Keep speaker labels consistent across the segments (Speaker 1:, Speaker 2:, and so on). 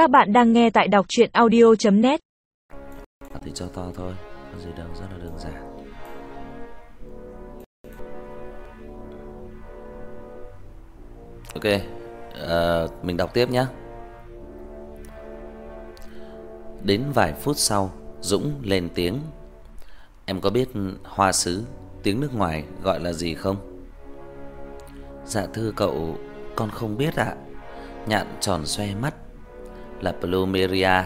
Speaker 1: Các bạn đang nghe tại đọc chuyện audio.net à,
Speaker 2: Thì cho to thôi Có gì đâu rất là đơn giản. Ok à, Mình đọc tiếp nhé Đến vài phút sau Dũng lên tiếng. Em có biết hoa sứ Tiếng nước ngoài gọi là gì không? Dạ thưa cậu Con không biết ạ. Nhạn tròn xoe mắt. Là Plumeria.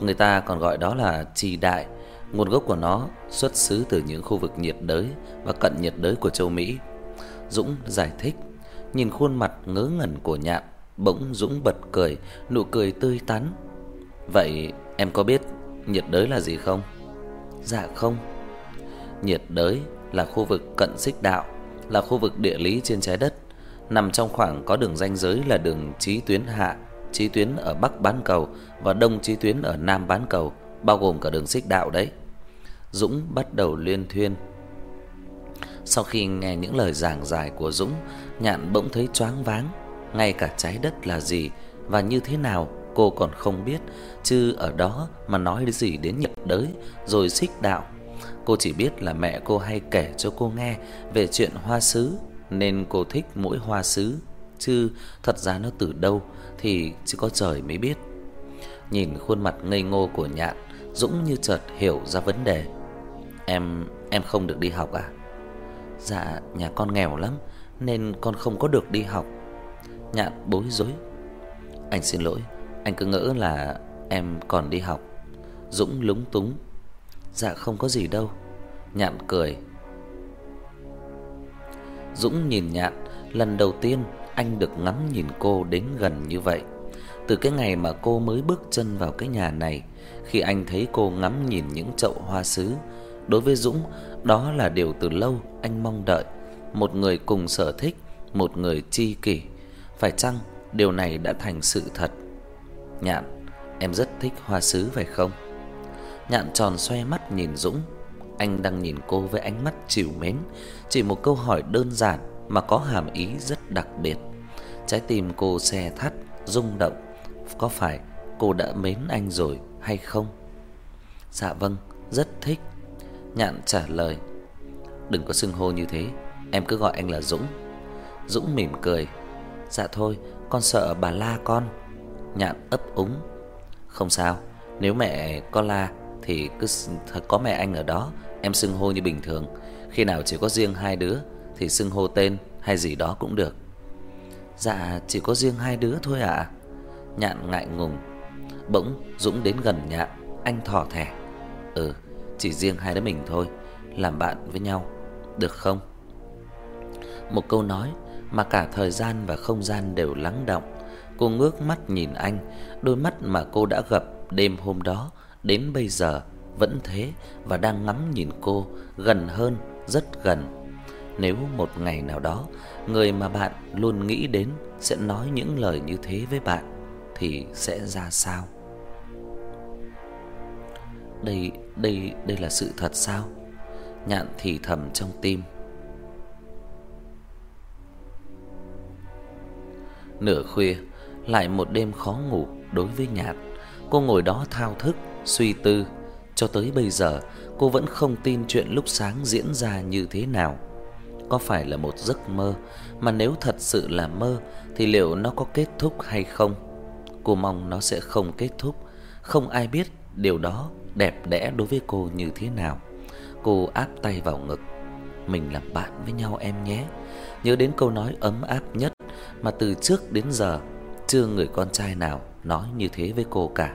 Speaker 2: Người ta còn gọi đó là trì đại, Nguồn gốc của nó xuất xứ từ những khu vực nhiệt đới Và cận nhiệt đới của châu Mỹ. Dũng giải thích, Nhìn khuôn mặt ngớ ngẩn của nhạn, Bỗng Dũng bật cười, Nụ cười tươi tắn. Vậy em có biết nhiệt đới là gì không? Dạ không. Nhiệt đới là khu vực cận xích đạo, Là khu vực địa lý trên trái đất. Nằm trong khoảng có đường ranh giới là đường chí tuyến hạ. Chí tuyến ở Bắc bán cầu Và Đông chí tuyến ở Nam bán cầu, Bao gồm cả đường xích đạo đấy. Dũng bắt đầu liên thuyên. Sau khi nghe những lời giảng giải của Dũng, Nhạn bỗng thấy choáng váng, Ngay cả trái đất là gì Và như thế nào cô còn không biết, Chứ ở đó mà nói cái gì đến nhật đới Rồi xích đạo. Cô chỉ biết là mẹ cô hay kể cho cô nghe Về chuyện hoa sứ, Nên cô thích mỗi hoa sứ. Chứ thật ra nó từ đâu Thì chỉ có trời mới biết. Nhìn khuôn mặt ngây ngô của nhạn Dũng như chợt hiểu ra vấn đề. Em, em không được đi học à? Dạ, nhà con nghèo lắm Nên con không có được đi học. Nhạn bối rối. Anh xin lỗi Anh cứ ngỡ là em còn đi học. Dũng lúng túng. Dạ không có gì đâu. Nhạn cười. Dũng nhìn Nhạn Lần đầu tiên anh được ngắm nhìn cô đến gần như vậy. Từ cái ngày mà cô mới bước chân vào cái nhà này, Khi anh thấy cô ngắm nhìn những chậu hoa sứ, Đối với Dũng, Đó là điều từ lâu anh mong đợi. Một người cùng sở thích, Một người tri kỷ. Phải chăng điều này đã thành sự thật? Nhạn, Em rất thích hoa sứ phải không? Nhạn tròn xoe mắt nhìn Dũng. Anh đang nhìn cô với ánh mắt trìu mến, Chỉ một câu hỏi đơn giản. Mà có hàm ý rất đặc biệt. Trái tim cô xe thắt, rung động. Có phải cô đã mến anh rồi hay không? Dạ vâng Rất thích. Nhạn trả lời, Đừng có xưng hô như thế, Em cứ gọi anh là Dũng. Dũng mỉm cười Dạ thôi, con sợ bà la con. Nhạn ấp úng, Không sao, Nếu mẹ có la Thì cứ có mẹ anh ở đó, Em xưng hô như bình thường. Khi nào chỉ có riêng hai đứa thì xưng hô tên hay gì đó cũng được. Dạ chỉ có riêng hai đứa thôi ạ. À? Nhạn ngại ngùng. Bỗng Dũng đến gần Nhạn Anh thỏ thẻ. Ừ chỉ riêng hai đứa mình thôi, Làm bạn với nhau, Được không? Một câu nói Mà cả thời gian và không gian đều lắng động. Cô ngước mắt nhìn anh, Đôi mắt mà cô đã gặp đêm hôm đó, Đến bây giờ Vẫn thế Và đang ngắm nhìn cô Gần hơn, Rất gần. Nếu một ngày nào đó Người mà bạn luôn nghĩ đến Sẽ nói những lời như thế với bạn Thì sẽ ra sao đây đây đây là sự thật sao? Nhạn thì thầm trong tim. Nửa khuya, lại một đêm khó ngủ đối với Nhạn. Cô ngồi đó thao thức, suy tư, cho tới bây giờ cô vẫn không tin chuyện lúc sáng diễn ra như thế nào. Có phải là một giấc mơ, mà nếu thật sự là mơ thì liệu nó có kết thúc hay không? Cô mong nó sẽ không kết thúc, không ai biết điều đó đẹp đẽ đối với cô như thế nào. Cô áp tay vào ngực. Mình làm bạn với nhau em nhé. Nhớ đến câu nói ấm áp nhất mà từ trước đến giờ chưa người con trai nào nói như thế với cô cả.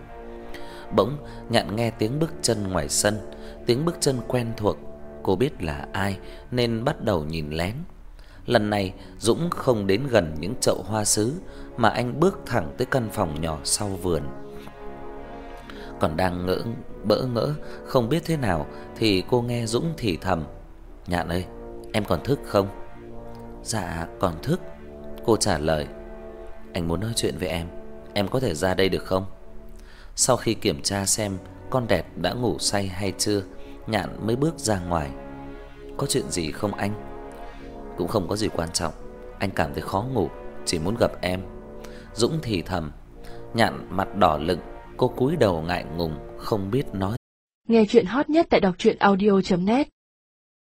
Speaker 2: Bỗng Nhạn nghe tiếng bước chân ngoài sân, tiếng bước chân quen thuộc. Cô biết là ai nên bắt đầu nhìn lén. Lần này Dũng không đến gần những chậu hoa sứ mà anh bước thẳng tới căn phòng nhỏ sau vườn còn đang ngỡ bỡ ngỡ không biết thế nào thì cô nghe Dũng thì thầm: "Nhạn ơi, em còn thức không?" "Dạ, còn thức." Cô trả lời. "Anh muốn nói chuyện với em, em có thể ra đây được không?" Sau khi kiểm tra xem con đẹt đã ngủ say hay chưa, Nhạn mới bước ra ngoài. "Có chuyện gì không anh?" "Cũng không có gì quan trọng, anh cảm thấy khó ngủ, chỉ muốn gặp em." Dũng thì thầm, Nhạn mặt đỏ lựng, cô cúi đầu ngại ngùng không biết nói.
Speaker 3: Nghe chuyện hot nhất tại đọc truyện audio net